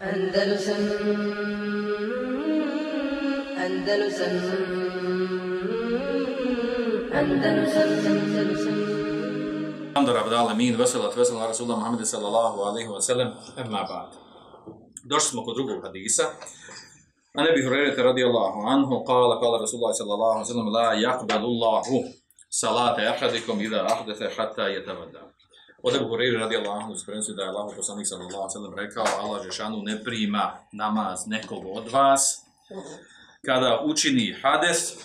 Andalusam Andalusam Andalusam Andalusam الحمد رب العالمين والصلاة والسلام على رسول الله محمد صلى الله عليه وسلم أما بعد Došli smo kod drugog hadisa. A ne bih Hurerete radijallahu anhu, kala, kala Rasulullah sallallahu sallam, la yakbalullahu salate ahadikum ida ahdefe hatta yetavada. Od Ebu Hureyre radijallahu anhu spremci da je Allah poslanik sallallahu sallam rekao, Allah Žešanu ne prima namaz nekog od vas kada učini hades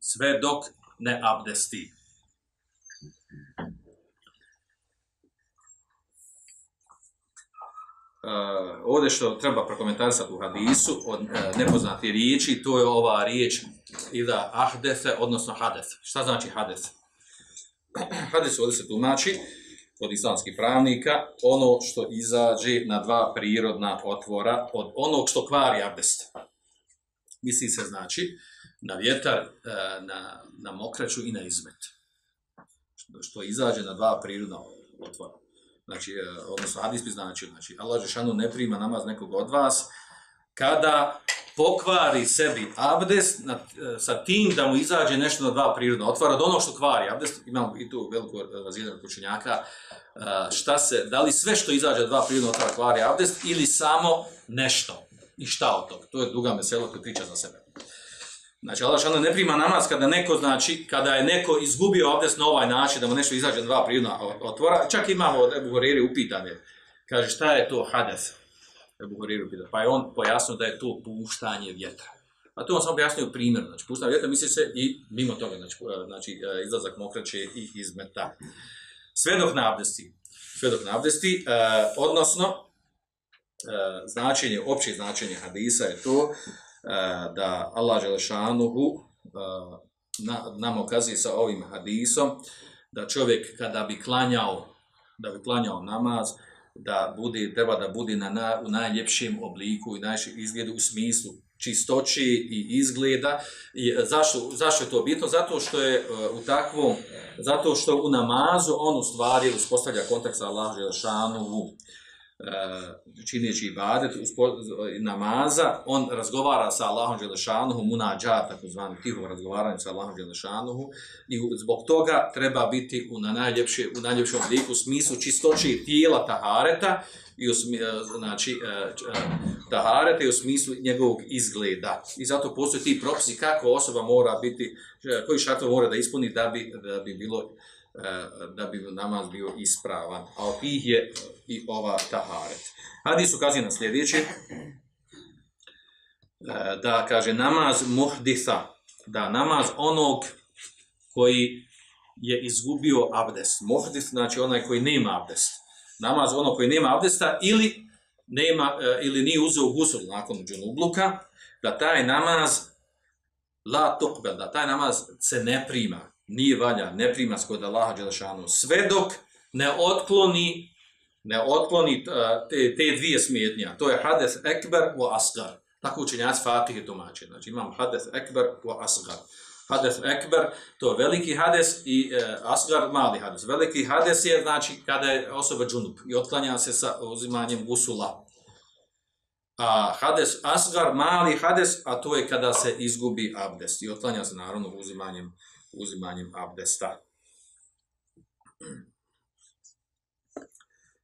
sve dok ne abdesti. Uh, ovdje što treba prokomentarisati u hadisu od uh, nepoznate riječi, to je ova riječ ida ahdefe, odnosno hadef. Šta znači hadef? Hadef ovdje se tumači od islamskih pravnika ono što izađe na dva prirodna otvora od onog što kvari abdest. Misli se znači na vjetar, uh, na, na mokraću i na izmet. Što, što izađe na dva prirodna otvora znači, odnosno hadis bi znači, znači, Allah Žešanu ne prima namaz nekog od vas, kada pokvari sebi abdest na, sa tim da mu izađe nešto na dva prirodna otvora, od ono što kvari abdest, imamo i tu veliko razvijenog učenjaka, šta se, da li sve što izađe dva prirodna otvora kvari abdest ili samo nešto i šta od toga, to je duga mesela koja priča za sebe. Znači, Allah ne prima namaz kada neko, znači, kada je neko izgubio abdest na ovaj način, da mu nešto izađe na dva prirodna otvora, čak imamo Horiri upitanje, kaže šta je to hades? Ebu Horiri upitanje, pa je on pojasnio da je to puštanje vjetra. A to on samo pojasnio primjer, znači puštanje vjetra misli se i mimo toga, znači, znači izlazak mokraće i izmeta. Sve dok na abdesti, sve dok na abdesti, eh, odnosno, eh, značenje, opće značenje hadisa je to, da Allah Želešanuhu na, nam ukazuje sa ovim hadisom da čovjek kada bi klanjao da bi klanjao namaz da bude, treba da bude na, na, u najljepšem obliku i najljepšem izgledu u smislu čistoći i izgleda. I zašto, zašto je to bitno? Zato što je u takvom, zato što u namazu on u stvari uspostavlja kontakt sa Allah Želešanuhu čineći ibadet, namaza, on razgovara sa Allahom Želešanuhu, munađa, tako zvani tiho razgovaranje sa Allahom Želešanuhu i zbog toga treba biti u, na najljepše, u najljepšem obliku, u smislu čistoći tijela tahareta, i u, znači, tahareta i u smislu njegovog izgleda. I zato postoje ti propisi kako osoba mora biti, koji šartov mora da ispuni da bi, da bi bilo da bi namaz bio ispravan. A od tih je i ova taharet. Hadis ukazuje na sljedeće, da kaže namaz muhdisa, da namaz onog koji je izgubio abdest. Muhdis znači onaj koji nema abdest. Namaz onog koji nema abdesta ili nema ili nije uzeo gusul nakon džunubluka, da taj namaz la tukbel, da taj namaz se ne prima nije valja, ne prima se kod Allaha Đelešanu, sve dok ne otkloni, ne otkloni te, te dvije smjetnje, to je hades ekber u asgar. Tako učenjac Fatih tumači. Znači imam hades ekber u asgar. Hades ekber, to je veliki hades i e, asgar mali hades. Veliki hades je znači kada je osoba džunup i otklanja se sa uzimanjem gusula. A hades asgar, mali hades, a to je kada se izgubi abdest i otklanja se naravno uzimanjem uzimanjem abdesta.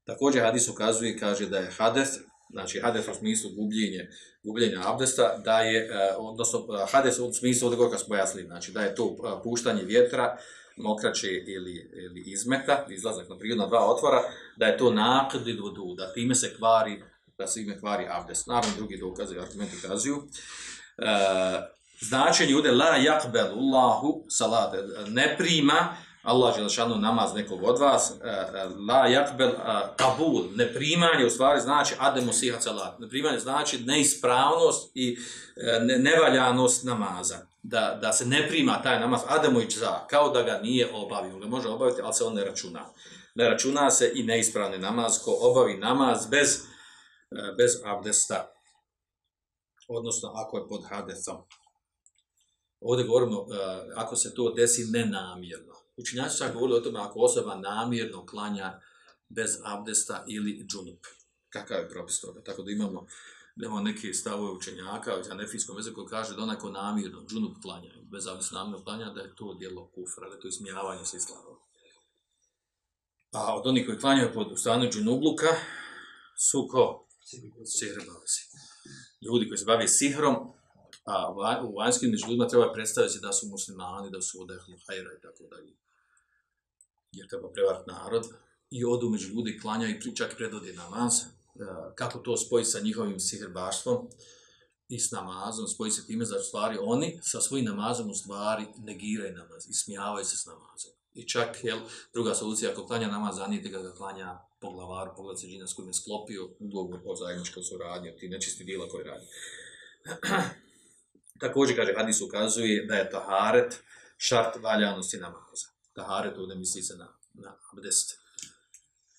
Također hadis ukazuje kaže da je hades, znači hades u smislu gubljenje, gubljenja abdesta, da je, odnosno hades u smislu od koga smo pojasnili, znači da je to puštanje vjetra, mokraće ili, ili izmeta, izlazak na prirodna dva otvora, da je to nakdi vodu, da time se kvari, da se ime kvari abdest. Naravno drugi dokaze i argumenti ukazuju. E, značenje ude la yakbel Allahu salat ne prima Allah dželešanu namaz nekog od vas e, e, la yakbel kabul ne primanje u stvari znači ademu sihat salat. Ne primanje znači neispravnost i e, nevaljanost namaza. Da, da se ne prima taj namaz ademu za kao da ga nije obavio. Ga može obaviti ali se on ne računa. Ne računa se i neispravni namaz ko obavi namaz bez bez abdesta odnosno ako je pod hadesom Ovdje govorimo, uh, ako se to desi nenamjerno. Učinjaci čak govorili o tome ako osoba namjerno klanja bez abdesta ili džunup. kakav je propis toga. Tako da imamo, imamo neke stavove učenjaka u Hanefijskom jeziku koji kaže da onako namjerno, džunup klanja, bez zavisi namjerno klanja, da je to djelo kufra, da je to ismijavanje sa islamom. A od onih koji klanjaju pod stranu džunubluka su ko? Sihrbavici. Ljudi koji se bave sihrom, a u vanjskim ljudima treba predstaviti da su muslimani, da su od hajra i tako dalje. Jer treba prevariti narod i odu među ljudi, klanjaju i čak i predvodi namaz. E, Kako to spoji sa njihovim sihrbaštvom i s namazom, spoji se time za stvari oni sa svojim namazom u stvari negiraju namaz, ismijavaju se s namazom. I čak, jel, druga solucija, ako klanja namaz, zanijete ga ga klanja po glavaru, pogled se džina s kojim je sklopio ugovor o zajedničkoj suradnji, ti nečisti dijela koje radi. Također, kaže, hadis ukazuje da je taharet šart valjanosti namaza. Taharet ovdje misli se na, na abdest.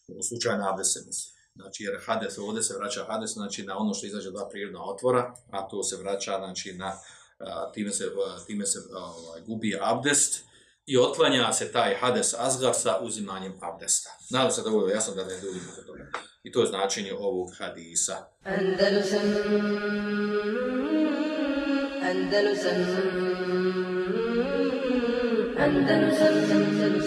U slučaju na abdest se misli. Znači, jer hades, ovdje se vraća hades, znači na ono što izađe dva prirodna otvora, a to se vraća, znači, na, a, time se, a, time se a, ovaj, gubi abdest i otklanja se taj hades azgar sa uzimanjem abdesta. Nadam se da ovo je jasno da ne duljim oko toga. I to je značenje ovog hadisa. Andalusam Andalusam Andalusam